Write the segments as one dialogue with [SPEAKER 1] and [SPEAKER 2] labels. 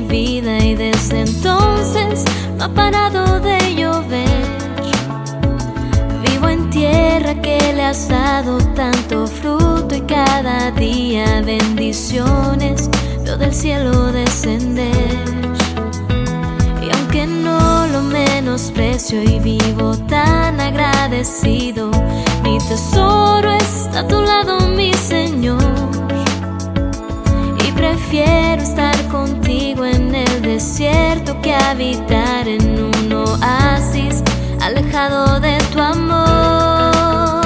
[SPEAKER 1] vida y desde entonces no ha parado de llover. Vivo en tierra que le has dado tanto fruto y cada día bendiciones veo del cielo descender. Y aunque no lo menosprecio y vivo tan agradecido, mi tesoro está a tu lado, mi que habitar en un oasis alejado de tu amor.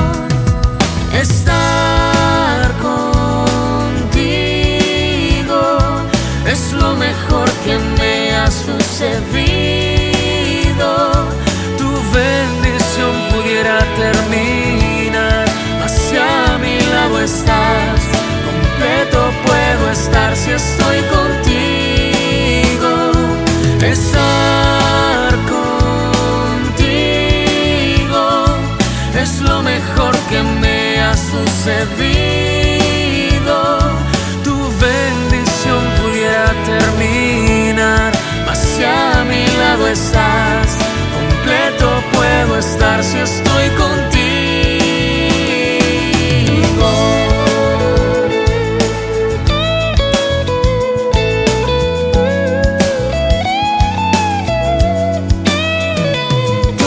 [SPEAKER 2] Estar contigo es lo mejor que me ha sucedido. Tu bendición pudiera terminar, mas si a mi lado estás, completo puedo estar si estoy contigo.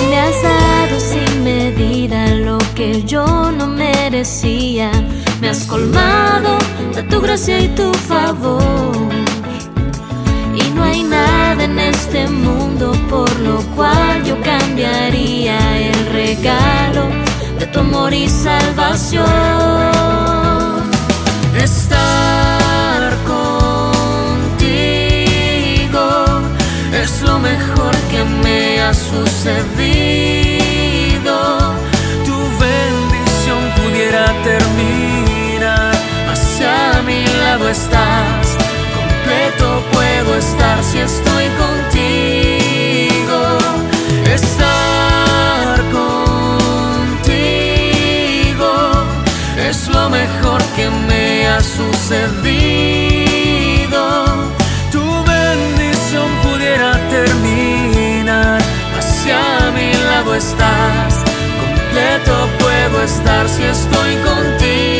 [SPEAKER 1] Me has dado sin medida lo que yo no merecía. Me has colmado de tu gracia y tu favor. Y no hay nada en este mundo por lo cual yo cambiaría el regalo de tu amor y salvación.
[SPEAKER 2] Estar contigo es lo mejor
[SPEAKER 1] que
[SPEAKER 2] me ha sucedido. Lado estás. Completo puedo estar si estoy contigo. Estar contigo es lo mejor que me ha sucedido. Tu bendición pudiera terminar, hacia mi lado estás. Completo puedo estar si estoy contigo.